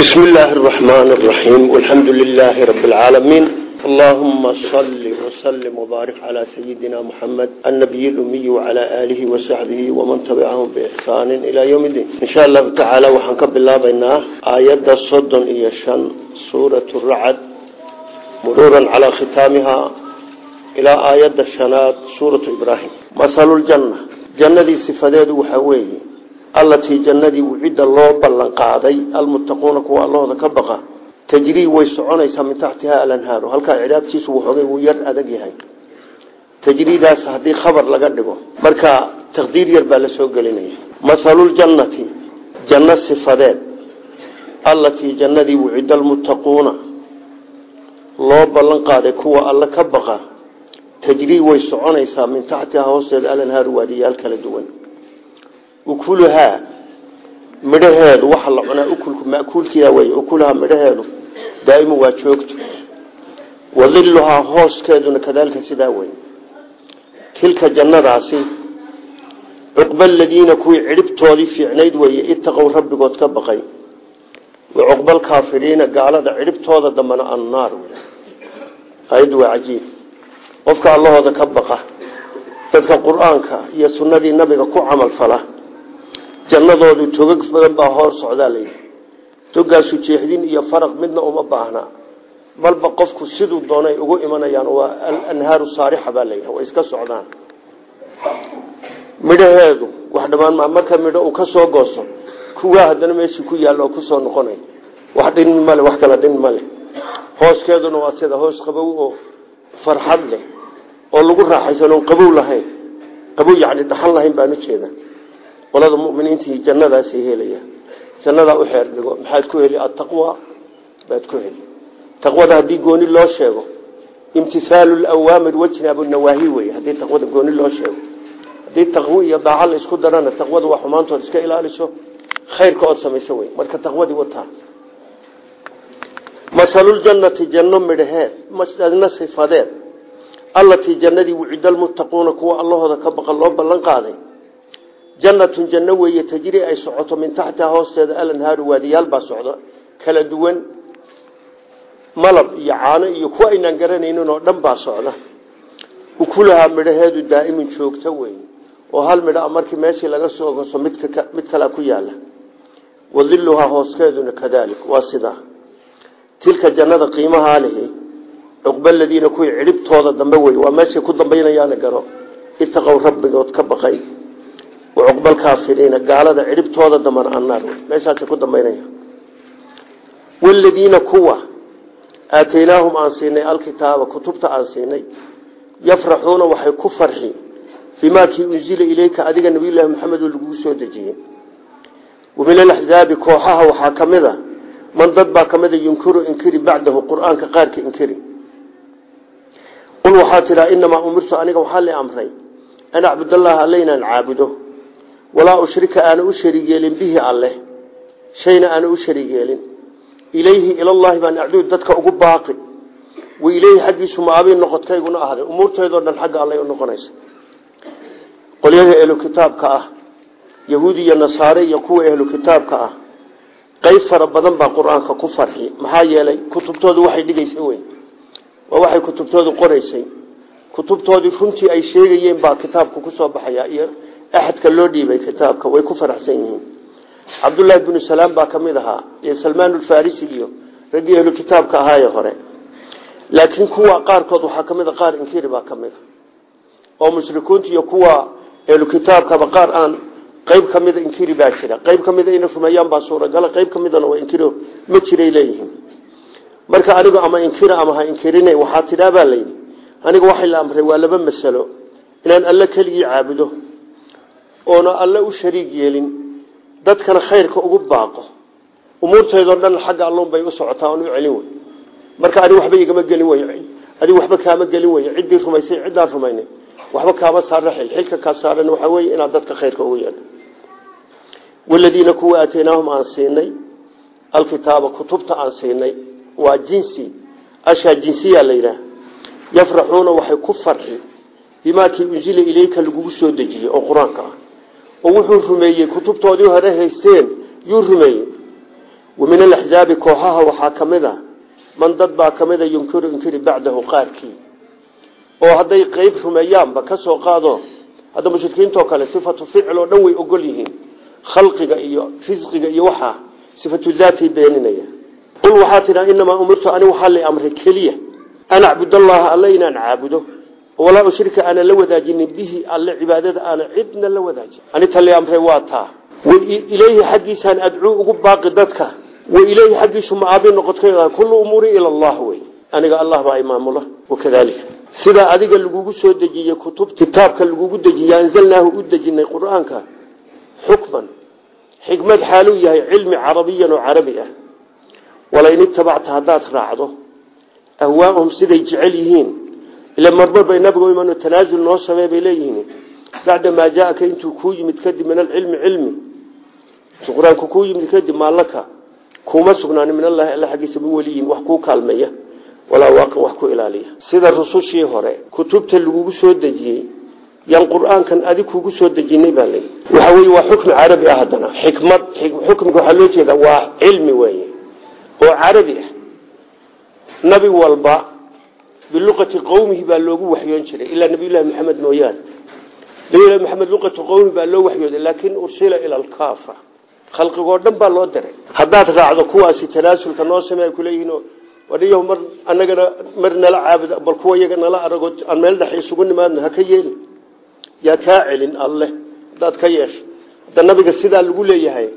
بسم الله الرحمن الرحيم والحمد لله رب العالمين اللهم صل وسلم وبارك على سيدنا محمد النبي الأمي وعلى آله وصحبه ومن تبعهم بإحسان إلى يوم الدين إن شاء الله تعالى وحنكب الله بيناه آيات الصدن إيشان سورة الرعد مرورا على ختامها إلى آيات الشنات سورة إبراهيم مثل الجنة جنة صفداد وحويه allatii jannadii cidda loo ballan qaaday almuttaquuna kuwa allahooda ka baqa tajrii way soconaysaa min taxtiha alanhaaru. Halkaa cidhaabtiisu wuxoogay wuu yar adag yahay. Tajriidaas haddii khabar laga dhigo marka taqdiir yar baa la soo gelinaya. Mathaluljannati janno sifadeed allatii jannadii wucidda almuttaquuna loo ballan qaaday kuwa alla ka baqa tajrii way soconaysaa min taxtiha hoosteeda kala duwan ukuluhaa midhaheedu waxa la cunaa ukulku makuulkiia wey ukulahaa midhaheedu daa'imu waa joogto. Wadiluhaa hooskeeduna kadaalika sidaa wey tilka jannadaasi cuqba aladiina kuwii cidhibtoodii fiicnayd weeye itaqow rabbigood ka baqay. Wa cuqba alkaafiriina gaalada cidhibtooda dambana annaar ayaddu waa cajiib. Qofka allahooda ka baqa dadka qur'aanka iyo sunnadii nabiga ku camal fala jannadoodu togag badan baa hoor socdaa layidhi togaasu jeexdin iyo faraq midna uma baahna. Balba qofku siduu doonay ugu imanayaan waa alanhaaru saarixa baa layidhi way iska socdaan. Midhaheedu wax dhamaan maa marka midho uu ka soo goosto kuwaa haddana meeshii ku yaalla oo ku soo noqonay? Wax dhin male wax kala dhin male hooskeeduna waa sida hoos qabow oo farxad leh oo lagu raaxaysan oon qabow lahayn. Qabow yacni dhaxan lahayn baan ujeeda qolada muminiintii jannadaasay helayaan. Jannadaa u xeer dhigo. Maxaad ku heli? Ataqwa baad ku heli. Taqwada haddii gooni loo sheego imtihaalu lawaamir wajnaabu nawaahi wey haddii taqwada gooni loo sheego. Haddii taqwi iyo daaca la isku darana taqwada waa xumaantood iska ilaaliso khayrka ood samayso wey marka taqwadii wataa. Masaluljannati janno midhaheed janno sifadeed allatii jannadii wucida almuttaquuna kuwa allahooda ka baqan loo ballan qaaday jannatun janno weeye tajri ay socoto min taxtiha hoosteeda alanhaaru waadiyaal baa socda. Kala duwan malab iyo caano iyo kuwa aynaan garanaynin oo dhan baa socda. Ukulahaa midhaheedu daa'imun joogto wey oo hal midha markii meeshii laga soo goso mid kalea ku yaalla wadiluhaa hooskeeduna kadaalik waa sidaa. Tilka jannada qiimahaa lihi cuqba aladiina kuwii cidhibtooda dambe wey waa meeshay ku dambaynayaana garo. Itaqow rabbigood ka baqay wa cuqba alkaafiriina gaalada cidhibtooda dambana annaar wey meeshaasay ku dambaynaya waladiina kuwa aataynaahum aan siinay alkitaaba kutubta aan siinay yafraxuuna waxay ku farxi bimaa kii unzila ileyka adiga nabiyullaahi maxamed oo laguu soo dejiyey wa min alaxzaabi kooxaha waxaa ka mid a man dad baa ka mida yunkiru inkiri bacdahu qur'aanka qaarka inkiri. Qul waxaa tidhaa inamaa umirtu aniga waxaa la amray an inaan caabudo walaa ushrika aana u shariig yeelin bihi alleh shayna aana u shariig yeelin ilayhi ilallahi baan acduud dadka ugu baaqi. Wa ileyhi xaggiisu maabii noqodkayguna ahday. Umuurteedoo dhan xagga allay u noqonaysa. Qolyaha ehlu kitaabka ah yahuudi iyo nasaare iyo kuwa ehlu kitaabka ah qayb fara badan baa qur'aanka ku farxi. Maxaa yeelay kutubtoodu waxay dhigaysay wey waa waxay kutubtoodu qoraysay kutubtoodii runtii ay sheegayeen baa kitaabka ku soo baxaya iyo axadka loo dhiibay kitaabka way ku faraxsan yihiin. Cabdullaahi binu salaam baa ka mid ahaa iyo salmaan ulfarisi iyo raggii ehlu kitaabka ahaaye hore. Laakiin kuwa qaarkood waxaa ka mid a qaar inkiri baa ka mid a. Oo qaar aan qayb ka mida inkiri baa jira. Qayb ka mida ina rumeeyaan baa suuragala qayb ka midana waa inkiro ma jiray leeyihiin. Marka anigu ama inkira ama ha inkirine waxaa tidhaa baa layidhi aniga waxay la amray waa laba masalo inaan alle keligii caabudo oona alle u shariig yeelin dadkana khayrka ugu baaqo. Umuurteedoo dhan xagga allun bay u socotaa oon u celin wey marka anig waxba igama gelin wey adig waxba kaama gelin wey ciddii rumaysay ciddaan rumaynay waxba kaama saara xil xilka kaa saaran waxaa weye inaad dadka khayrka ugu yeedho. Waladiina kuwa aataynaahum aan alkitaaba kutubta aan waa jinsi ashaa jinsiya la yidhaah waxay ku farxi bimaa kii unzila ileyka lagugu soo dejiyey oo qur'aanka ah oo wuxuu rumeeyey kutubtoodii hore haysteen yuu rumeeyey. Wa min alaxzaabi kooxaha waxaa ka mid a man dad baa ka mid a yunkiru inkiri bacdahu qaarkii. Oo hadday qeyb rumeeyaanba ka soo qaado hadda mushrikiintoo kale sifatu ficil oo dhan way ogol yihiin. Khalqiga iyo risqiga iyo waxaa sifatu daatay beeninaya. Qul waxaa tidhaa umirtu ani waxaa amray keliya. An acbud allaha inaan caabudo walaa ushrika aanan la wadaajinin bihi alle cibaadada aanan cidna la wadaajin. Ani tali amray waa taa. Ilayhi xaggiisaan adcuu ugu baaqi dadka. Wa ilayhi xaggiisu maabi noqodka kullu umuuri ila allah wey. Aniga allah baa imaamula wakadalika sidaa adiga lagugu soo dejiyey kutub kitaabka lagugu dejiye anzalnaahu u dejinay qur'aanka xukman xikmad xaaluu yahay cilmi carabiyan oo carabi ah. Walain ila marmar bay nabigu iman tanaasul noo samey bay leeyihiin. Bacda maa jaaaka intuu kuu yimid kadib min alcilmi cilmi. Qur'aanku kuu yimid kadib maalaka kuma sugnaan min allahi alla xaggiisa min weliyin wax kuu kaalmeeya walaa waaqin wax ku ilaaliya. Sida rusushii hore kutubta lagugu soo dejiyey yaan qur'aankan adig kugu soo dejinay baa lay waxa wey waa xukmi carabi ah haddana biluqati qowmihi baa loogu waxyoon jiray ilaa nabiyullahi maxamed mooyaane nabiyullahi maxamed luqatu qowmihi baa loo waxyooday laakin ursila ila alkaafa khalqigoo dhan baa loo diray haddaad raacdo kuwaasi tanaasulka noo samey ay kuleeyihiin wadhiyo mar anagana mar nala caabuda bal kuwa iyaga nala arago aan meel dhex isugu nimaadno ha ka yeelin yaa kaa celin alleh haddaad ka yeesho hadda nabiga sidaa lagu leeyahay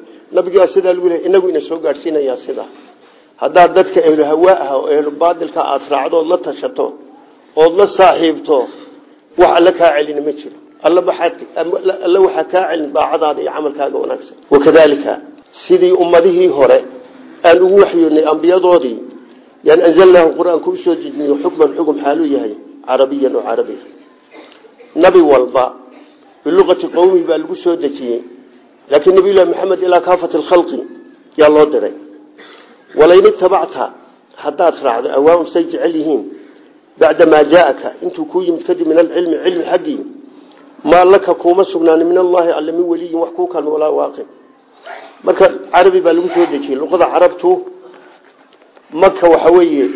haddaad dadka ehlu hawaa ah oo ehlu baadilka aada raacdo ood la tashato ood la saaxiibto wax alle kaa celina ma jiro. Alle waxaa kaa celin daacadaada iyo camalkaaga wanaagsan. Wakadalika sidii ummadihii hore aan ugu waxyoonay ambiyadoodii yaan anzalnaahu qur'aanka u soo dejiniyo xukman xukm xaaluu yahay carabiyan oo carabi. Nabi walba biluqati qowmihi baa lagu soo dejiyey laakiin nabiyullahi maxamed ilaa kaafati lkhalqi yaa loo diray walain itabacta haddaad raacdo awaahum say jecel yihiin bacda maa jaaaka intuu kuu yimid kadib min alcilmi cilmi xaggii maa laka kuuma sugnaanin min allahi alle min weliyin wax kuu kalma walaa waaqin. Marka carabi baa lagu soo dejiyey luqada carabtu maka waxa weeye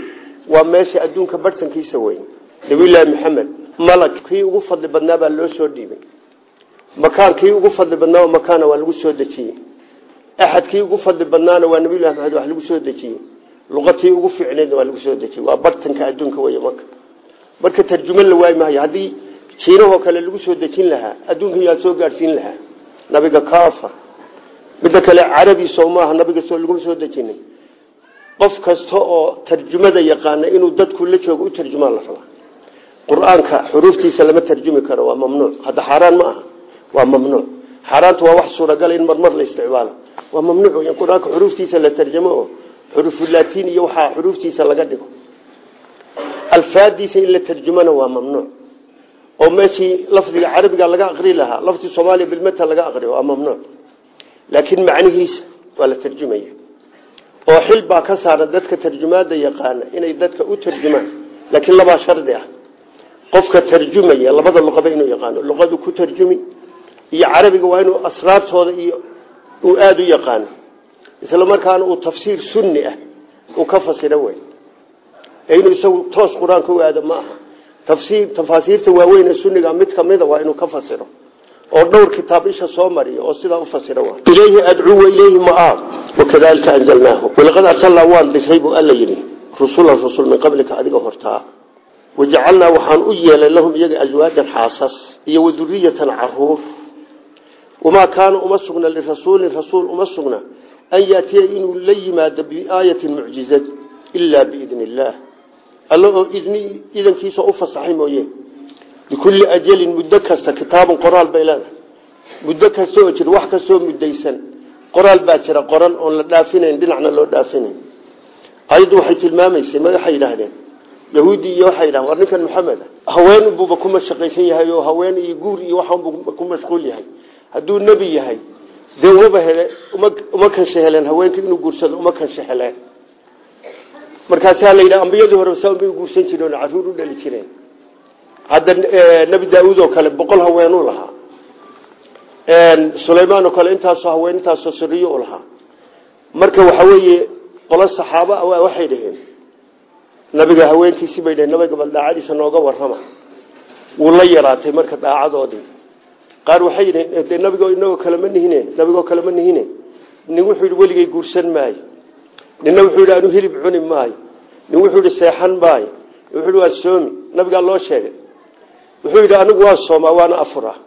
waa meesha adduunka barhsankiisa weyn. Nabiyullaahi maxamed malag kii ugu fadli badnaa baa loo soo dhiibay. Makaan kii ugu fadli soo dejiyey axad kii ugu fadli badnaana waa nabiyullahi maxamed wax lagu soo dejiyey. Luqatii ugu fiicneedna waa lagu soo dejiyey. Waa bartanka adduunka wey maka marka tarjuman la waayi maayo haddii jiinahoo kale lagu soo dejin lahaa adduunka yaa soo gaadhsiin lahaa nabiga kaafa midda kale carabi soo maaha nabiga soo laguma soo dejinay. Qof kasta oo tarjumada yaqaana inuu dadku la joogo u tarjumaan la rabaa. Qur'aanka xuruuftiisa lama tarjumi karo waa mamnuuc. Hadda xaaraan ma aha xaaraantu waa wax suuragal in marmar la isticmaalo. Waa mamnuuc in qur'aanka xuruuftiisa la tarjamo oo xurufulatiin iyo waxaa xuruuftiisa laga dhigo. Alfaadiisa in la tarjumana waa mamnuuc. Oo meeshii lafdiga carabiga laga aqri lahaa lafdi soomaaliya bilmata laga aqriyo waa mamnuuc. Laakiin macnihiisa waa la tarjumaya. Oo xil baa ka saaran dadka tarjumaada yaqaana inay dadka u tarjumaan laakiin labaa shardi ah iyo carabiga waa inuu asraartooda iyo uu aada u yaqaano isla markaana uu tafsiir sunni ah uu ka fasiro wey inuu isagu toos qur'aanka u aado tafsiir tafaasiirta waaweyn ee sunniga mid kamida waa inuu ka fasiro. Oo dhowr kitaab isha soo mariyo oo sidaa ufasira wa ilayhi adcuu wa ilayhi maaab wakadalika anzalnaahu. Walaqad arsalnaa waan disray buu alla yidhi. Rusulan rusul min qablika adiga hortaa. Wajacalnaa waxaan u yeelay lahum iyaga aswaajan xaasas iyo wamaa kaana uma sugna lirasuulin rasuul uma sugna an yaatiya inuu la yimaado biaayatin mucjizad ilaa biidni illaah alla oo idni idankiisa u fasaxay mooye likulli ajalin muddo kasta kitaabun qoraal bay leedahay muddo kasta oo jira wax kastoo muddaysan qoraal baa jira qoran oon la dhaafinayn dhinacna loo dhaafinayn ayaddu waxay tilmaamaysay waxay yidhaahdeen yahuudi iyo waxay yidhahdeen war ninkan maxamed haween buuba ku hadduu nebi yahay dee hele uma kansha heleen haweenka inuu guursado uma kansha heleen. Markaasaa la yidhaha ambiyadii hore saa bay guursan jireen oo u dhali jireen. Hadda nebi daauud oo kale boqol haweenuu lahaa. Sulaymaan oo kale intaasoo haween intaasoo siriyo u lahaa. Marka waxa weeye qolo saxaabo ah waxay dhaheen nabiga haweenkiisii bay dhaheen nabiga bal daacadiisa nooga warrama. Wuu la yaraatay marka daacadoodii qaar waxay yidhaheen dee nabigoo inagoo kalema nihine nabigoo kalema nihine. Nin wuxuu yidhi weligay guursan maayo. Ninna wuxuu yidhi hilib cuni maayo. Nin wuxuu yidhi seexan maayo. Wuxuu waa soomi nabigaa loo sheegay. Wuxuu yidhi anigu waan soomaa waana afuraa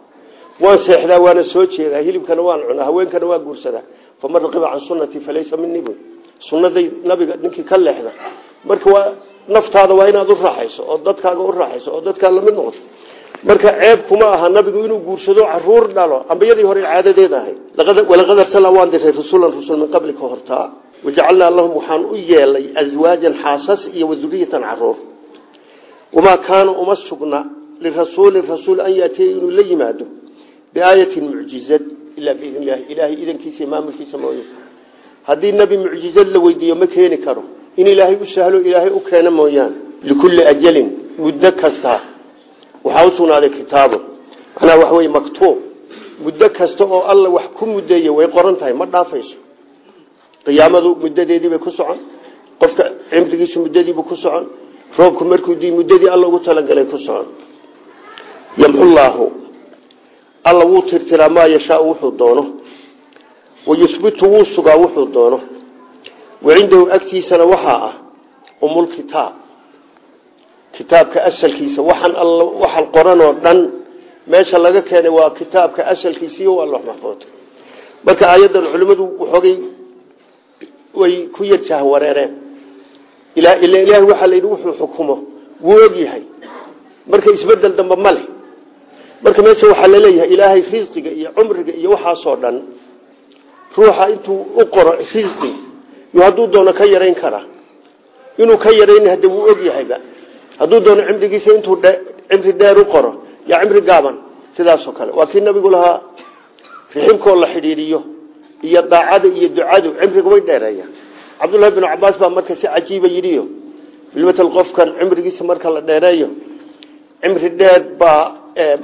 waan seexdaa waana soo jeedaa hilibkana waan cunaa haweenkana waan guursadaa. Faman raqiba can sunnatii falaysa minii bu sunnaday nabiga ninkii ka leexda. Marka waa naftaada waa inaad u raaxayso oo dadkaaga u raaxayso oo dadkaa la mid noqoto marka ceeb kuma aha nabigu inuu guursado carruur dhalo. Ambiyadii hore caadadeed ahay. Walaqad arsalnaa waan diray rasulan rusul min qablika hortaa wajacalnaa lahum waxaan u yeelay aswaajan xaasas iyo waduriyatan carruur. Wamaa kaana uma sugna lirasuulin rasuul an yaatiya inuu la yimaado biaayatin mucjizad ilaa biidn illahi ilaahay idankiisa maamulkiisa mooye. Haddii nebi mucjizad la weydiiyo ma keeni karo. In ilaahay u sahlo ilaahay u keeno mooyaane likulli ajalin muddo kasta waxaa u sugnaaday kitaabo. Macnaha waxa weye maktuub. Muddo kasta oo alla wax ku muddeeye way qoran tahay ma dhaafayso. Qiyaamadu muddadeediibay ku socon. Qofka cimrigiisu muddadiibuu ku socon. Roobku markuu di muddadii alla ugu talagalay ku socon. Yamxullaahu alla wuu tirtiraa maa yashaau wuxuu doono. Wayusbitu wuu sugaa wuxuu doono. Wacindahu agtiisana waxaa ah umulkitaab kitaabka asalkiisa. Waxaan all waxaan qoranoo dhan. Meesha laga keenay waa kitaabka asalkiisiiyo waa loox marka aayaddan culimmadu waxoogay way ku yarjaha wareereen. Ilaa ila ilaahay waxaa la yidhi wuxuu xukumo wuu og yahay. Marka isbeddel dambe ma marka meesha waxaa la leeyahay ilaahay risqiga iyo cumriga iyo waxaasoo dhan ruuxa intuu u qoro risqi hadduu doono ka yarayn karaa inuu ka yarayn hadde wuu og yahayba hadduu doono cimrigiisa intuu cimri dheer u qoro yaa cimri gaaban sidaasoo kale. Waa kii nabigu lahaa riximkoo la xidhiiriyo iyo daacada iyo ducadu cimriga way dheereeya cabdullahi binu cabaas baa marka si cajiiba yidhiyo bilmatal qofkan cimrigiisa marka la dheereeyo cimri dheer baa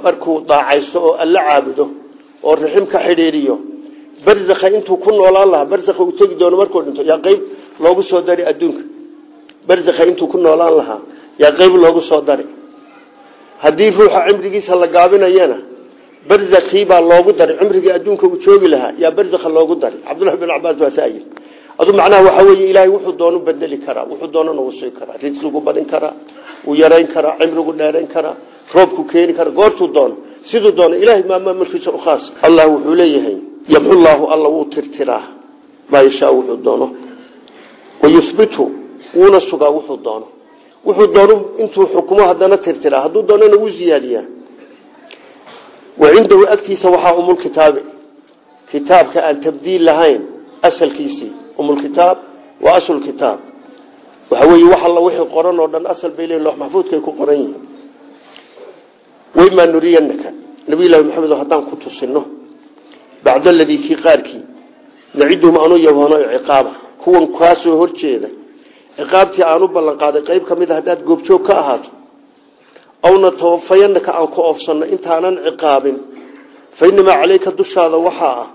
markuu daacaysto oo alla caabudo oo rixim ka xidhiiriyo barzakha intuu ku noolaan lahaa barzakha uu tegi doono markuu dhinto yaa qeyb loogu soo dari adduunka. Barzakha intuu ku noolaan lahaa yaa qeyb loogu soo dari. Haddii ruuxa cimrigiisa la gaabinayana barzakii baa loogu dari. Cimrigii adduunka uu joogi lahaa yaa barzakha loogu dari. Cabdullahi bin cabaas baa saayir adu macnaha waxaa weeye ilaahay wuxuu doono bedeli karaa wuxuu doonana wuu sii karaa risqigu badin karaa wuu yarayn karaa cimrigu dheerayn karaa roobku keeni karaa goortuu doono siduu doono ilahay maamaa markiisa ukhaas allah wuxuu leeyahay yamxullaahu alla wuu tirtiraa. Maa yashaa wuxuu wuxuu doono intuu xukumo haddana tirtiraa hadduu doonana wuu ziyaadiyaa. Wacindahu agtiisa waxaa umulkitaabi kitaabka aan tabdiil lahayn asalkiisii umulkitaab waa aslkitaab waxa weeye wax alla wixii qoran oo dhan asal bay leeyihiin loox maxfuudkay ku qoran yihiin. Waymaa nuriyanaka nabiyullaahi maxamed haddaan ku tusino bacda aladii kii qaarkii naciduhum aanu yaboono ciqaaba. Kuwan kaasoo horjeeda ciqaabtii aanu ballan qaaday qayb ka mid a haddaad goobjoog ka ahaato awna aan ku oofsanno intaanan ciqaabin. Fa inamaa dushaada waxaa ah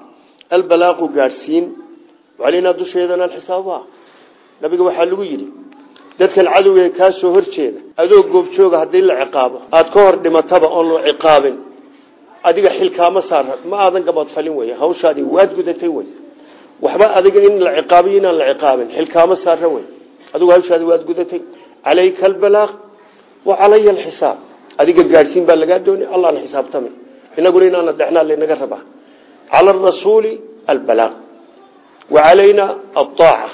albalaaqu gaadhsiin. Calaynaa dusheedanaan xisaabuha nabiga waxaa lagu yidhi dadkan cadowga kaa soo horjeeda adoo goobjooga haddii la ciqaabo aada ka hor dhimataba oon la ciqaabin. Adiga xilkaama saara ma aadan gabadfalin wey hawshaadii waad gudatay wey waxba adiga in la ciqaabiyo inaan la ciqaabin xilkaama saara wey adigu hawshaadi waad gudatay. Calayka albalaaq. Wa calaya alxisaab. Adiga gaadhsiin baa lagaa doonay. Allahna xisaabtami. Inaguna inaana dhexnaa laynaga rabaa. Cala arasuuli albalaaq. Wa calayna alaaca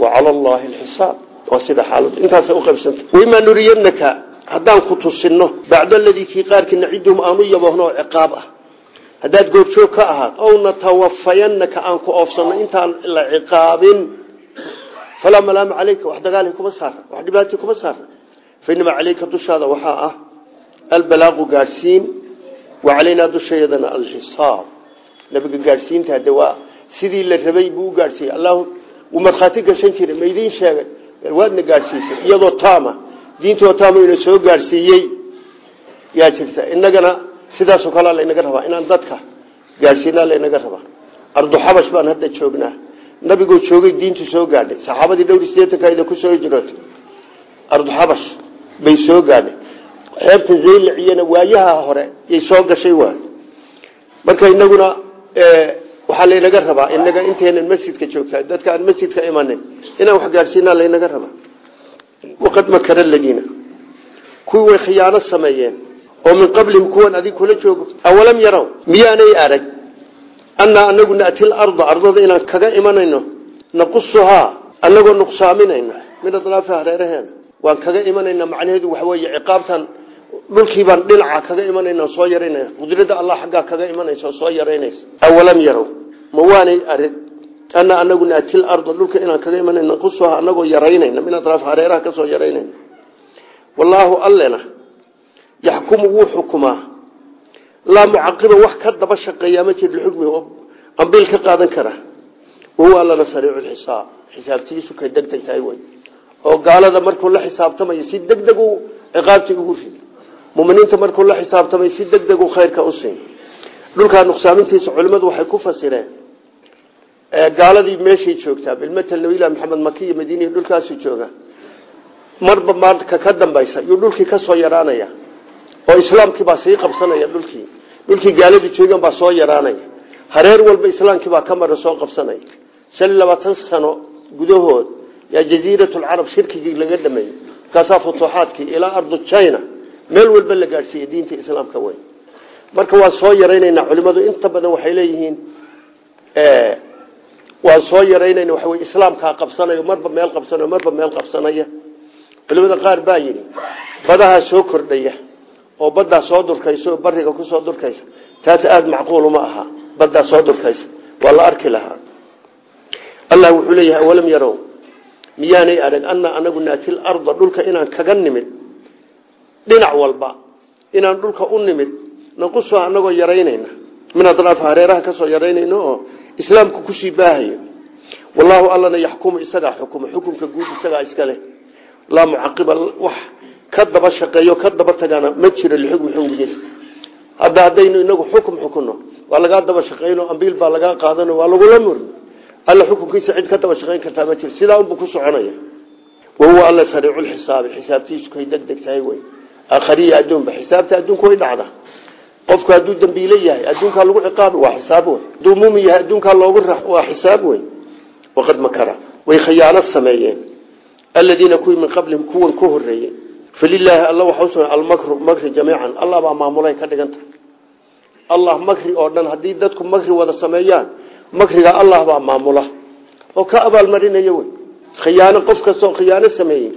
wa cala allahi alxisaab. Waa sida xaaladu intaasay uqaybsanta waimaa nuriyanaka haddaan ku tusino bacda aladii kii qaarkii naciduhum aanu yabohno oo ciqaab ah. Haddaad goobjoog ka ahaad ow natawafayanaka aan ku oofsano intaan la ciqaabin falaa malaama caleyka wax dagaali kuma saara wax dhibaati kuma saara fainamaa caleyka dushaada waxaa ah albalaaqu gaadhsiin wa calaynaa dushayadana alxisaab nabiga gaadhsiinta hade waa sidii la rabay buu u gaadhsiiyey allah wuu markhaati gashan jiray ma idiin sheegay waadna gaadhsiisay iyadoo taama diintoo taama ina soo gaadhsiiyey yaa jirta inagana sidaasoo kalea laynaga rabaa inaan dadka gaadhsiinaa laynaga rabaa ardu xabash baan hadda joognaa nabigoo joogay diintu soo gaadhay saxaabadii dhowr sideetankaida ku soo hijrootay arduxabash bay soo gaadhay xeebta zayliciyana waayaha hore yay soo gashay waay marka inaguna waxaa laynaga rabaa inaga intaynan masjidka joogtaa dadka aan masjidka imanin inaan wax gaadhsiinaa laynaga rabaa. Waqad makara ladiina kuwii way khiyaano sameeyeen oo min qablihim kuwan adig kula joogo awalam yarow miyaanay arag annaa anagu nati larda ardada inaan kaga imanayno naqusuhaa anagoo nuqsaaminayna min adlaafi hareeraheena waan kaga imanayna macnaheedu waxaweeye ciqaabtan dhulkiibaan dhinaca kaga imanayna soo yaraynaya qudrada allah xaggaa kaga imanaysa oo soo yaraynaysa awalam yarow ma waanay arag annaa anagu nati larda dhulka kaga imanayna naqusuhaa anagoo yaraynayna min adlaafi hareeraha ka soo yaraynayna wallaahu allena yaxkumu wuu xukumaa laa mucaqiba wax ka daba shaqeeyaa ma jir lixukmi ambiil ka qaadan kara. Wahuwa allana sariicu lxisaab xisaabtiisu kay deg deg tahay wey oo gaalada markuu la xisaabtamayo si deg deg u ciqaabtii ugu rid muminiinta markuu la xisaabtamay si deg deg u khayrka u siin. Dhulkaa nuqsaamintiisa culimmadu waxay ku fasireen gaaladii meeshay joogtaa bilmatal nabilah maxamed makiya madiinihi dhulkaasu jooga. Marba maarka ka dambaysa oo islaamkii baa sii qabsanaya dhulkii. Dhulkii gaaladu joogan baa soo yaraanaya. Hareer walba islaamkii baa ka mara soo qabsanaya. Shan sano gudahood yaa jaziiratulcarab shirkigii laga dhameeyey markaasaa futuuxaadkii ilaa ardu china. Meel walba la gaadhsiiyey diinta islaamka wey marka waan soo yaraynaynaa culimadu inta badan waxay leeyihiin waan soo yaraynayna waxa wey islaamkaa qabsanayo marba meel qabsanayo marba meel qabsanaya. Culimada qaar baa yidhi badahaa soo kordhaya oo baddaa soo durkaysa oo bariga ku soo durkaysa taas aada macquuluma aha. Baddaa soo durkaysa. Waa la arki lahaa. Allah wuxuu leeyahay awalam yarow? Miyaanay arag annaa anagu naatil arda dhulka inaan kaga nimid. Dhinac walba inaan dhulka u nimid naquso anagoo yaraynayna. Min adraaf hareeraha ka soo yaraynayno oo islaamku ku sii baahayo. Wallaahu allana yaxkumu isagaa xukuma xukumka guud isagaa iska leh. Laa mucaqiba wax ka daba shaqeeyo ka daba tagana ma jiro lixukmi xukmigiisa hadda haddaynu inagu xukum xukunno waa lagaa daba shaqeyno ambiil baa lagaa qaadano waa lagula murno alla xukunkiisa cid ka daba shaqeyn kartaa ma jiro. Sidaa unbuu ku soconaya. Wahuwa alla sariiculxisaabi xisaabtiisu kay deg deg tahay wey. Aakhariya adduunba xisaabta adduunku way dhacda qofku hadduu dambiile yahay adduunkaa lagu ciqaabi waa xisaab wey. Hadduu yahay adduunkaa loogu ra waa xisaab wey. Waqad makara way khiyaano sameeyeen. Aladiina kuwii min qablihim kuwan ka horeeyey falilaahi alla waxa usugna almakru makri jamiican. Allah baa maamulay ka dhiganta. Allah makri oo dhan haddii dadku makri wada sameeyaan makriga allah baa maamula. Oo ka abaalmarinaya wey. Khiyaano qof kastoo khiyaano sameeyey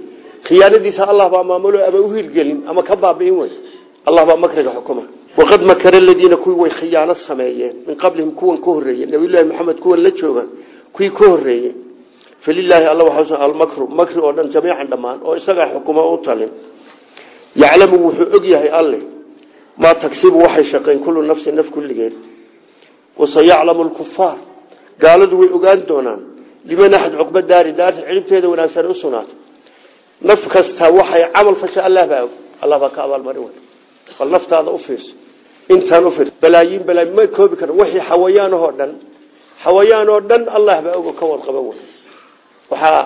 khiyaanadiisa allah baa maamulo ama uhirgelin ama ka baabi'in wey. Allah baa makriga xukuma. Waqad makara aladiina kuwii way khiyaano sameeyeen. Min qablihim kuwan ka horeeyey nabiyullaahi maxamed kuwan la jooga falilaahi alla waxaa almakru makri oo dhan jamiican dhammaan oo isagaa xukuma u talin yaclamu wuxuu og yahay alle maa tagsibu waxay shaqeen kullu nafsin naf kulligeed wasayaclamu lkufaar gaaladu way ogaan doonaan liman axad cuqba daari daarta cilibteeda wanaagsan u sugnaata naf kasta waxay camal fasha allah baa og allah baa ka abaalmarin wey bal naftaada u fiirso intaan u fiirso balaayiin ma koobi kara wixii xawayaanahoo dhan xawayaan oo dhan allah baa og oo ka warqaba waxaa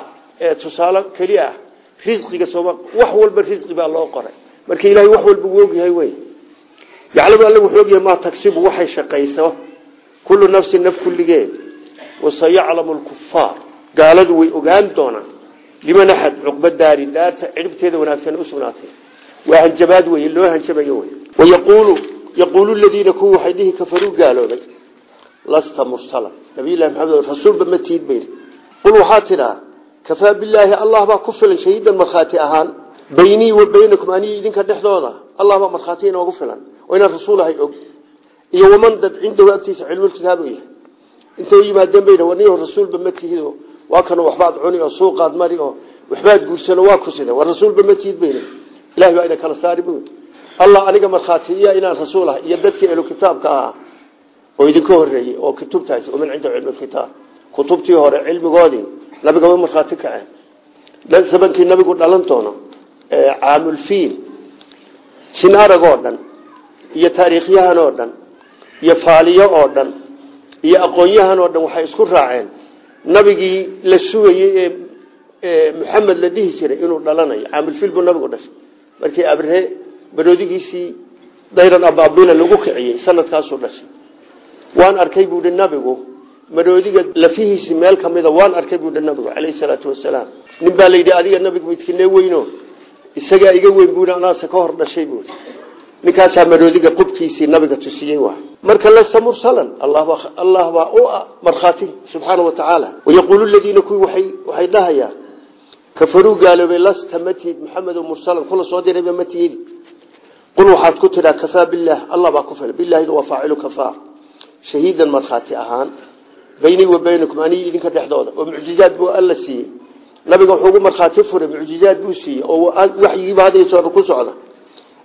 tusaale keliya ah risqiga wax walba risqi loo qoray. Marka ilahay wax walba uu ogyahay wey. Yaclamu alla wuxuu ogyahay maa waxay shaqayso? Kullu nafsin naf kulligeed wasayaclamu lkufaar gaaladu way ogaan doonaan. Liman axad cuqba daarta ciribteeda wanaagsan u waa hanjabaad wey loo hanjabayo wey. Wayaquulu yaquulu ladiina kuwi waxay dhihi kafaruu lasta mursala. Nabiylahi maxamed rasuulba ma tiid qul waxaa tidhaa kafaa bilaahi allah baa ku filan shahiidan markhaati ahaan. Baynii wa baynakum aniyo idinka dhexdooda. Allah baa markhaati inoogu filan. Oo inaan rasuulahay og. Iyo waman dad cindahu agtiisa cilmulkitaab yahay. Intay yimaadeen bayna waniyo rasuulba ma tihid waa kanu waxbaad cuni oo suuqaad mari oo waxbaad guursano waa ku sida war rasuulba ma tihid bayna ilahi baa ina kala saari bu allah aniga markhaati iya inaan rasuul ah iyo dadkii elu kitaabka kutubtii hore cilmigoodii nabigama markhaati kaceen. Sabankii nabigu dhalan doono caamulfiil sin arag oo dhan iyo taariikhyahan oo dhan iyo faaliyo oo dhan iyo aqoon-yahan oo dhan waxay isku raaceen. Nabigii la sugayey ee muxamed la dhihi jiray inuu dhalanayo caamulfil buu nabigu dhashay. Markii abre baroodigiisii dayran abaabila lagu kiciyey sanadkaasuu dhashay. Waan arkay buuhi nabigu maroodiga lafihiisii meel kamida waan arkay buuhi nabigu caleyhi salaatu wasalaam. Nin baa layidhi adiga nabigu midkinee weyno? Isagaa iga weyn buui anaase ka hor dhashay buui ninkaasaa maroodiga qubkiisii nabiga tusiyey waay marka lasta mursalan allah baa u markhaati subxaana wa tacaala. Wayaquulu ladiina kuwii waxay dhahayaan kafaruu gaaloobay lasta matihid maxamedo mursalan kula soo dirayba matihidi qul waxaad ku tidhaa kafaa bilaah allah baa ku fila bilahina waa faacilu kafaa. Shahiidan markhaati ahaan baynii wa baynakum anii idinka dhexdooda. Oo mucjizaad buu alla siiyey. Nabiga wuxuu ugu markhaati furay mucjizaad buu siiyey oo waxyigiiba hadayso ku socda.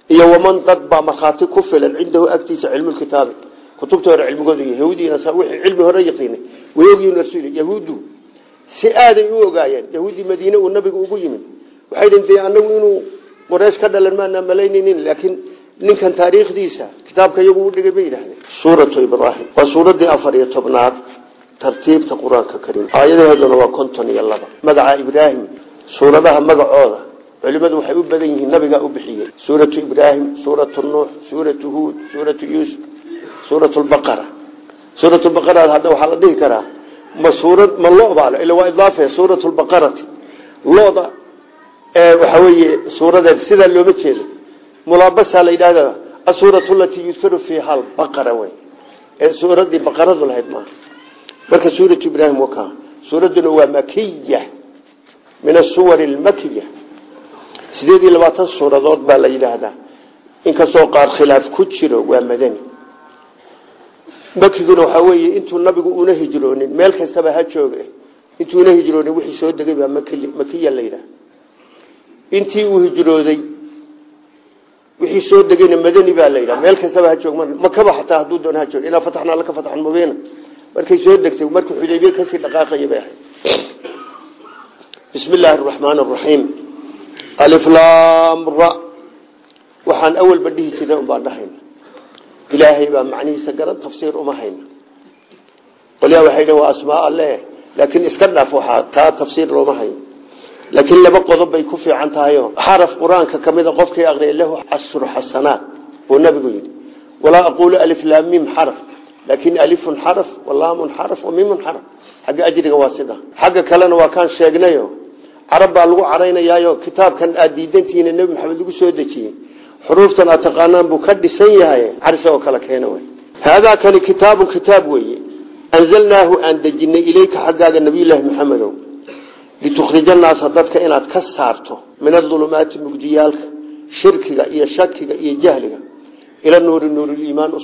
Iyo waman dad baa markhaati ku filan cindahu agtiisa cilmulkitaabi kutubta hore cilmigooda yahuudiina wixii cilmi hore yaqiinay. Way ogyihiin rasuul yahuuddu si aaday u ogaayeen yahuudii madiine uu nabigu ugu yimid waxay dhin dee anagu inuu qoreesh ka dhalan maanaa tartiibta qur'aanka kariim. Aayadaheeduna waa konton iyo laba. Magaca ibraahim suuradaha magacooda culimadu waxay u badan yihiin nabigaa u bixiyey. Suuratu ibraahim suuratu nuux suuratu huud suuratu yuusuf suuratu lbaqara suuratu lbaqara hadda waxaa la dhihi karaa ma suurad ma lobaa ila waa idaafe suuratu lbaqarati loda waxa weeye suuradeed sidaa looma jeedo. Mulaabasaa la yidhahda asuuratu latii yudkaru fiiha albaqara wey. Ee suuradii baqaradu lahayd maaha marka suuratu ibraahim wakaa suuradduna waa makiya min asuwar almakiya sideed iyo labaatan suuradood baa la yidhaahdaa. Inkastoo qaar khilaaf ku jiro waa madani. Makiguna waxaa weeye intuu nabigu una hijroonin meel kastaba ha jooge intuu una hijroonin wixii soo degay baa makiya la intii uu hijrooday wixii soo degayna madani baa la yidhaha meel kastaba ha joog makaba xataa hadduu doon ha joog inaa fataxnaa laka fataxan mubiina markay soo degtay markii xudaybiye ka sii dhaqaaqaya bay ahayd bismi illaahi araxmaani araxiim aliflaamra waxaan awalba dhihi jirnay un baan dhahayna ilaahay baa macnihiisa garan tafsiir uma hayna. Qolyaa waxay waa asmaa alle laakiin iska dhaaf waxaa taa tafsiir looma hayo laakiin laba qodob bay ku fiican tahayo. Xaraf qur'aanka qofkii aqriya lahu cashru xasanaat buu nabigu yidhi. Walaa aquulu aliflaamim xaraf laakin alifun xaraf walaamun xaraf wamimun xaraf xagga ajriga waa sida. Xagga kalena waa kaan sheegnayo. Carab baa lagu caraynayaayo kitaabkan aad diidantihiin nebi maxamed lagu soo dejiyey. Xuruuftan aad taqaanaan buu ka dhisan yahay. Caris oo kale keena wey haadaa kani kitaabun kitaab weeye. Anzalnaahu aan dejinay ilayka xaggaaga nabiyulaahi maxamedow litukhrija naasa dadka inaad ka saarto min adulumaati mugdiyaalka shirkiga iyo shakiga iyo jahliga ila nuuri nuuriliimaan u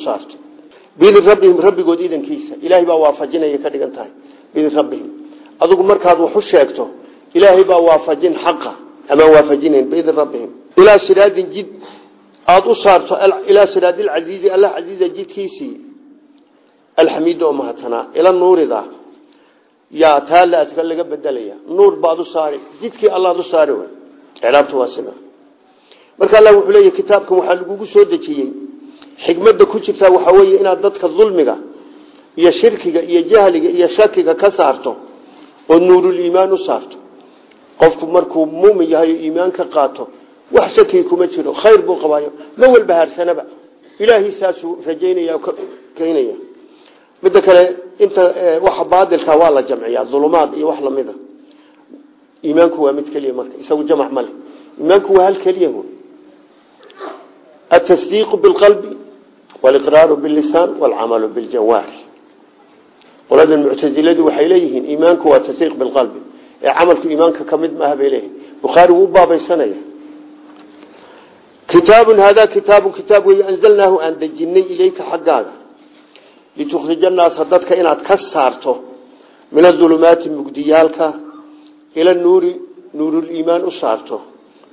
biidin rabbihim rabbigood idankiisa ilaahay baa waafajinaya ka dhigan tahay rabbihim. Adigu markaad wax u sheegto ilaahay baa waafajin xaqa amaan waafajinayn biidin rabbihim. Ilaa siraadin jid aada u saarto ilaa siraadi lcasiizi allah casiiza jidkiisii. Alxamiid oo mahadsanaa ila nuurida. Yaa taa laadka laga bedelaya nuur baad u saari jidkii allaad u saari way. Ciraabta waa marka allah wuxuu leeyahy kitaabkan waxaa lagugu soo dejiyey xikmadda ku jirtaa waxaa weeye inaad dadka dulmiga iyo shirkiga iyo jahliga iyo shakiga ka saarto oo nuuruliimaan u saarto. Qofku markuu mumin yahay iimaan ka qaato wax shaki kuma jiro khayr buu qabaayo. Ma walba haarsanaba ilaahay saasuu rajaynaya keynaya midda kale inta waxa baadilka waa la jamciyaa dulumaad iyo wax lamida iimaanku waa mid keliya marka isagu jamac male. Iimaanku waa hal hun atasdiiqu bilqalbi waliqraaru billisaan walcamalu biljawaari qolada muctasiladu waxay leeyihiin iimaanku waa tasdiiq bilqalbi ee camalku iimaanka ka mid maaha bay leeyihiin bukhaari wuu baabaysanaya kitaabun haadaa kitaabun kitaab wey anzalnaahu aan dejinay ilayka xaggaaga litukhrija naasa dadka inaad ka saarto min adulumaati mugdiyaalka ila nuuri nuuruliimaan u saarto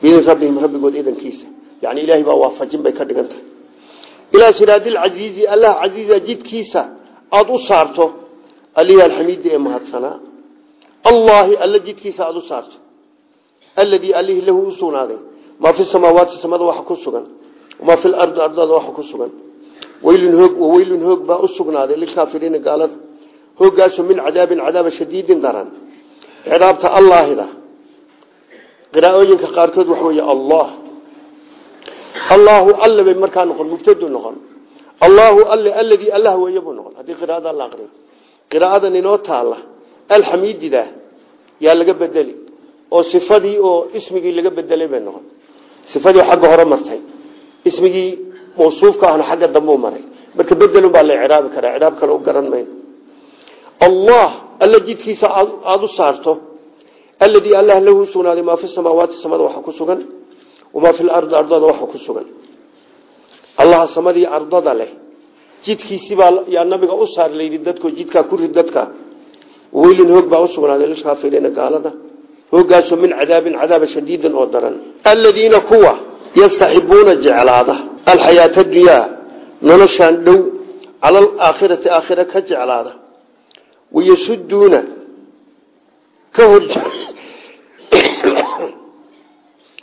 biidin rabbihim rabbigood idankiisa yani ilaahay baa waafajin bay ka dhigan tahay ilaa siraadi lcasiizi allah casiiza jidkiisa aada u saarto. Alihi alxamiidi ee mahadsanaa. Allahi alla jidkiisa aada u saarto. Alladii alihi lahu u sugnaaday. Maa fi samaawaati samada waxa ku sugan. Maa fi lardi ardada waxa ku sugan. Weylun hoog waweylun hoog baa u sugnaaday lilkaafiriina gaalada. Hoogaasoo min cadaabin cadaaba shadiidin daran ciraabta allaahida. Qiraa'ooyinka qaarkood waxa weeye allah allaahu alle bay markaa noqon mubtadu noqon. Allaahu alle alladii allah weeye buu noqon. Haddii qiraa'ada la aqriyo. Qiraa'adan inoo taalla alxamiidida yaa laga bedeli. Oo sifadii oo ismigii laga bedelay bay noqon. Sifadii xagga hore martay. Ismigii mawsuufka ahna xagga dambe u maray. Marka bedelun baa la icraabi karaa. Icraab kale u garan mayno. Allah alla jidkiisa aada u saarto. Alladii allah lahu sugnaaday maa fi samaawaati wamaa fi lardi ardada waxa ku sugan allaha samadii ardada leh jidkiisibaa yaa nabiga u saar layidhi dadko jidkaa ku rid dadka weylin hoog baa usugnaaday lilkaafiriina gaalada hoogaasoo min cadaabin cadaaba shadiidin oo daran aladiina kuwa yastaxibuuna jeclaada alxayaata dunyaa noloshaan dhow cala alaakhirati aakhira ka jeclaada wayasuduuna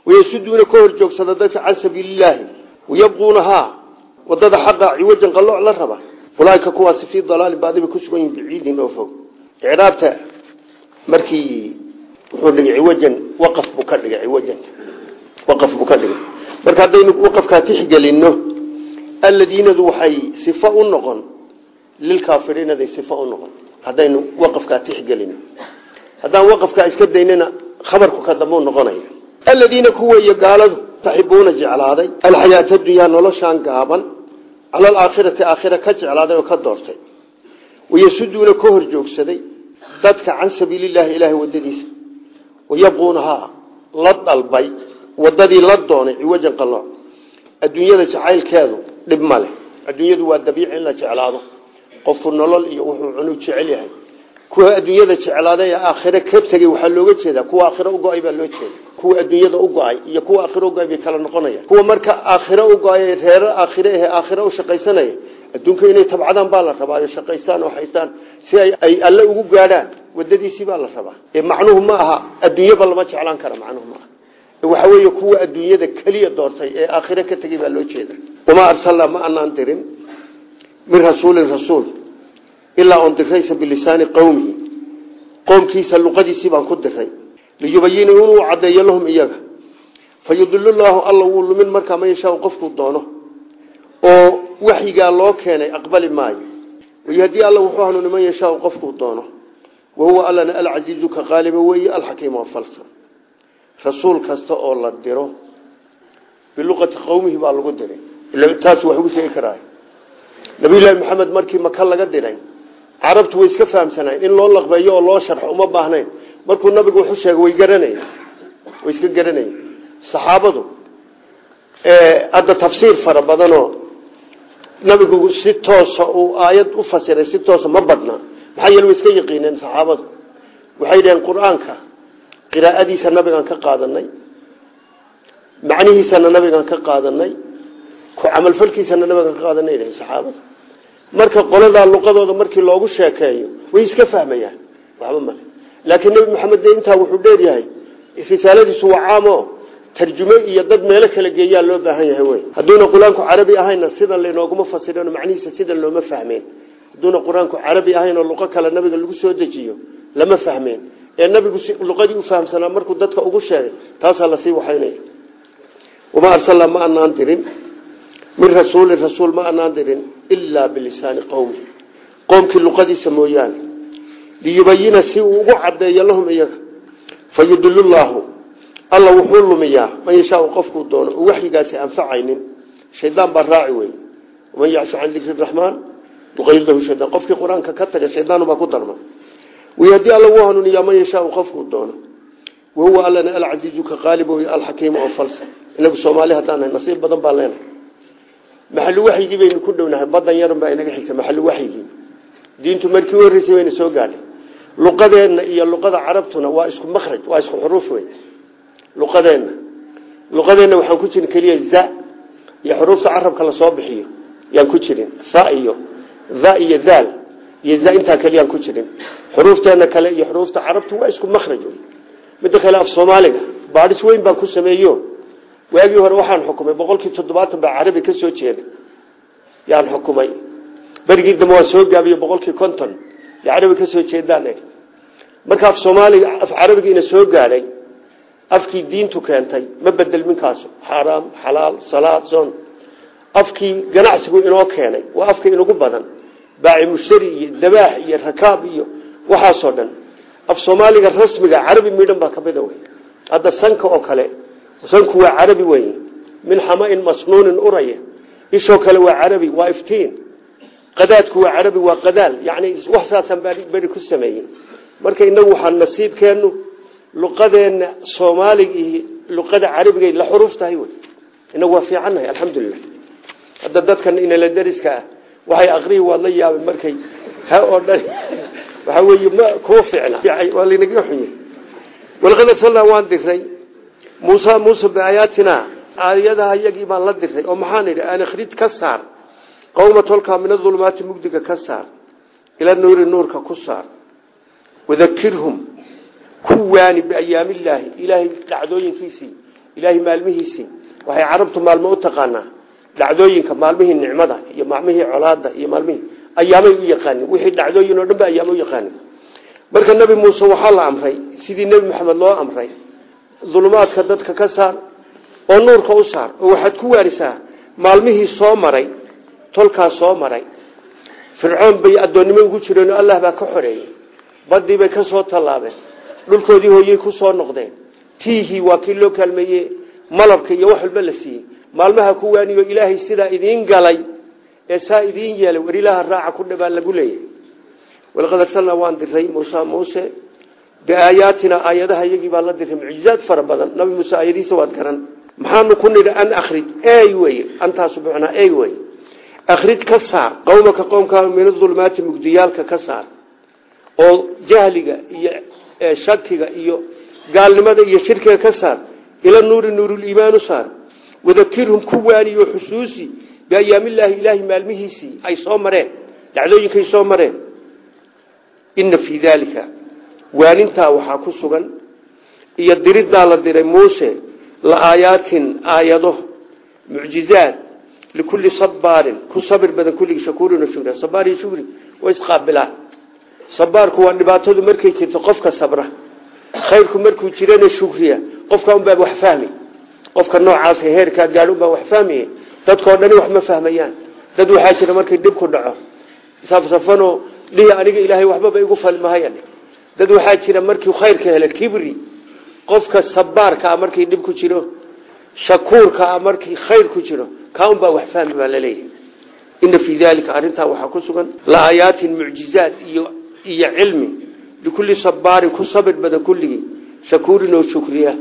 wayasuduuna ka hor joogsada dadka can sabiilillaahi wayabquunahaa waddada xaqa ciwajan qalooc la raba. Ulaaika kuwaasi fii dalaalin baadiba ku sugan yihiin baciidin oo fog icraabta markii wuxuu dhigay ciwajan waqaf buu ka dhigay ciwajan waqaf buu ka dhigay. Marka haddaynu waqafkaa tixgelino alladiinadu waxay sifo u noqon lilkaafiriinaday sifo u noqon. Haddaynu waqafkaa tixgelino haddaan waqafkaa iska daynana khabarku ka aladiina kuwa iyo gaaladu taxibuuna jeclaaday. Alxayaata dunyaa noloshaan gaaban. Cala alaakhirati aakhira ka jeclaaday oo ka doortay. Wayasuduuna ka hor joogsaday dadka can sabiililaahi ilaahay wadadiisa wayabquunahaa la dalbay wadadii la doonay ciwajan qalooc adduunyada jacaylkeedu dhib ma leh. Adduunyadu waa dabiici in la jeclaado. Qofku nolol iyo wuxuu jecel yahay kuwa adduunyada jeclaaday ee aakhire ka tegey waxaa looga jeedaa. Kuwa aakhire ugo-ay baa loo jeeda kuwa adduunyada u go'ay iyo kuwa aakhire ugo-ay bay kala noqonaya. Kuwa marka aakhire u go'ay reero aakhire ahe aakhire u shaqaysanaya adduunka inay tabcadaan baa la rabaa o shaqaystaan oo haystaan si ay alle ugu gaadhaan wadadiisii baa la rabaa. Ee macnuhu ma aha adduunyaba lama jeclaan kara macnuhu ma aha. Waxa weeye kuwa adduunyada keliya doortay ee aakhire ka tegey baa loo jeeda wamaa arsalnaa ma anaan dirin min rasuulin rasuul ilaa on diraysa bilisaani qowmihi qoomkiisa luqadiisii baan ku diray. Liyubayina inuu caddeeyo lahum iyaga. Fayudilu llaahu alla wuu lumin markaa man yashaau qofkuu doono. Oo waxyigaa loo keenay aqbali maayo. Haddii alla wuxuu hanuuni man yashaau qofkuu doono. Wahuwa allana alcasiizu ka qaaliba weeye alxakiimu afalsan rasuul kasta oo la diro. Biluqati qowmihi baa lagu diray. Taas wax ugu sheegi karaa nabiyullaahi maxamed markii maka laga diray carabtu way iska fahamsanayn. In loo laqbeeyo oo loo sharxo uma baahnayn. Markuu nabigu wuxu sheegay way garanayeen. Way iska garanayeen. Saxaabadu hadda tafsiir fara badanoo nabigu si toosa uu aayad u fasiray si toosa ma badna. Maxaa yeele way iska yaqiineen saxaabadu. Waxay dhaheen qur'aanka qiraa'adiisa nabigaan ka qaadanay. Macnihiisana nabigaan ka qaadanay. Ku camalfalkiisana nabigaan ka qaadanay dhahen saxaabadu marka qoladaa luqadooda markii loogu sheekeeyo way iska fahmayaan waxba male laakiin nebi maxamed de intaa wuxuu dheeryahay risaaladiisu waa caamo tarjume iyo dad meelo kala geeyaa loo baahan yahay wey. Hadduuna qur'aanku carabi ahayna sidan laynooguma fasirin macnihiisa sidan looma fahmeen. Hadduuna qur'aanku carabi ahayn oo luqo kale nabiga lagu soo dejiyo lama fahmeen. Ee nabigu luqadii u fahamsanaa markuu dadka ugu sheegay taasaa la sii waxaynaya wamaa arsalnaa ma anaan dirin min rasuulin rasuul ma anaan dirin ilaa bilisaani qowmi qoomkii luqadiisa mooyaane liyubayina si uu ugu cadeeyo lahum iyaga. Fayudil llaahu alla wuxuu lumiyaa man yashaau qofkuu doono oo waxyigaasi anfacaynin. Shaydaan baa raaci wey man yacshu can dikri raxmaan nuqayid lahu shaydaan. Qofkii qur'aanka ka taga shaydaanubaa ku darma. Wy haddii alla wuu hanuuniyaa man yashaau qofkuu doono wahuwa allana alcasiizu ka qaalib wey alxakiimu oo falsa. Inagu soomaali maxallu waxyigii baynu ku dhownahay badan yaran baa inaga xigta maxallu waxyigii diintu markii horreysay bayna soo gaadhay luqadeenna iyo luqada carabtuna waa isku makraj waa isku xuruuf wey luqadeenna luqadeenna waxaan ku jirin keliya za iyo xuruufta carabka la soo bixiyo yaan ku jirin. Sa iyo tha iyo daal iyo za intaa keliyaan ku jirin. Xuruufteena kale iyo xuruufta carabtu waa isku makraj midda kale af soomaaliga baadhis weyn baan ku waagii hore waxaan xukumay boqolkii toddobaatan baa carabi ka soo jeeda. Yaan xukumay. Berigii dambe waan soo gaabiye boqolkii konton. Carabi ka soo jeedaan. Marka af soomaaliga af carabiga ina soo gaadhay afkii diintu keentay ma bedel minkaasu xaaraam xalaal salaad soon afkii ganacsigu inoo keenay waa afka inugu badan. Baaci mushtari iyo dabaax iyo rakaab iyo waxaasoo dhan. Af soomaaliga rasmiga carabi midhan baa kamida hadda sanka oo kale sanku waa carabi wey min xamain masnuunin uraya. Ishoo kale waa carabi waa iftiin. Qadaadku waa carabi waa qadaal. Yani wax saasaan beri ku sameeyey marka inagu waxaa nasiibkeenu luqadeenna soomaaliga iyo luqada carabiga la xuruuf tahay wey inagu waa fiicannahay alxamdulilah hadda dadkan inala dariska ah waxay aqrihi waad la yaabay markay ha oo dhan. Waxaa weeye ma diray muusa muusa biaayaatina aayadaha iyagii baan la diray oo maxaan idhi aan akhrij ka saar qowma tolkaa min adulumaati mugdiga ka saar ila nuuri nuurka ku saar. Wadakirhum ku waani biayaamillaahi ilaahay dhacdooyinkiisii ilaahay maalmihiisii. Waxay carabtu maalmo u taqaanaa dhacdooyinka maalmihii nicmada iyo maalmihii colaada iyo maalmihii ayaamay u yaqaanin wixii dhacdooyin oo dhan ba ayaama u yaqaanin marka nebi muuse waxaa la amray sidii nebi maxamed loo amray dulumaadka dadka ka saar oo nuurka u saar oo waxaad ku waanisaa maalmihii soo maray tolkaas soo maray. Fircoon bay addoonnimo ugu jireen oo allah baa ka xoreeyey. Badii bay ka soo tallaabeen. Dhulkoodii hooyey ku soo noqdeen. Tiihii waa kii loo kaalmeeye malabka iyo wax walba la siiyey. Maalmaha ku waaniyo ilaahay sidaa idiin galay ee saa idiin yeelay war ilaaha raaca ku dhabaa lagu leeyahay walaqad arsalnaa waan diray muusa muuse biaayaatina aayadaha iyagii baa la diray mucjizaad fara badan nabi muuse aayadiisa waad garan maxaanu ku nidhi an akhrij ey wey antaasu bicnaa ey wey akhrij ka saar qowmaka qowmkaa min adulmaati mugdiyaalka ka saar oo jahliga iyo shakiga iyo gaalnimada iyo shirkiga ka saar ila nuuri nuuruliimaan u saar wadakirhum ku waaniyo xusuusi biayaamillaahi ilaahi maalmihiisii ay soo mareen dhacdooyinkay soo mareen ina fii daalika waanintaa waxaa ku sugan iyo diriddaa la diray muuse la aayaatin aayado mucjizaad likulli sabaarin ku sabir badan kulligii shakuurin shukri. Sabaar iyo shukri way isqaabilaan. Sabaarku waa dhibaatadu markay jirto qofka sabra khayrku markuu jirana shukriya. Qofka unbaa wax fahmi. Qofka noocaas heerkaa gaadh unbaa wax fahmaya dadkao dhani wax ma fahmayaan. Dad waxaa jira markay dhib ku dhaco safsafanoo dhihi aniga ilaahay waxbaba igu falmahayan dad waxaa jira markii khayrka hele kibri qofka sabaarkaa markii dhib ku jiro shakuurkaa markii khayr ku jiro kaa unbaa wax fahmi baa la leeyahay ina fii dalika arrintaa waxaa ku sugan laayaatin mucjizaad iyo iyo cilmi likulli sabaarin ku sabir badan kulligii shakuurin oo shukriya